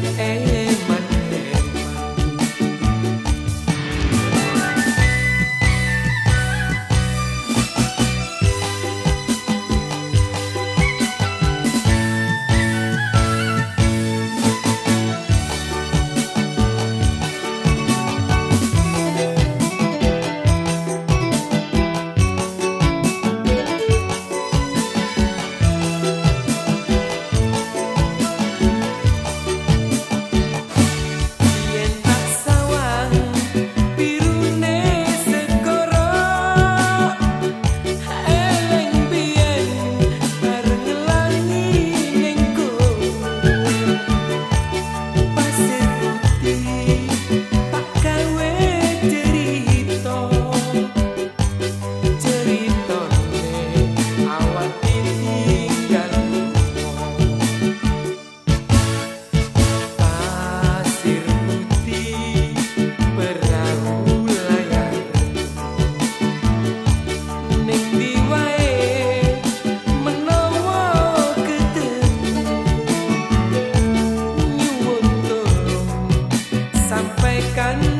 the. sampaikan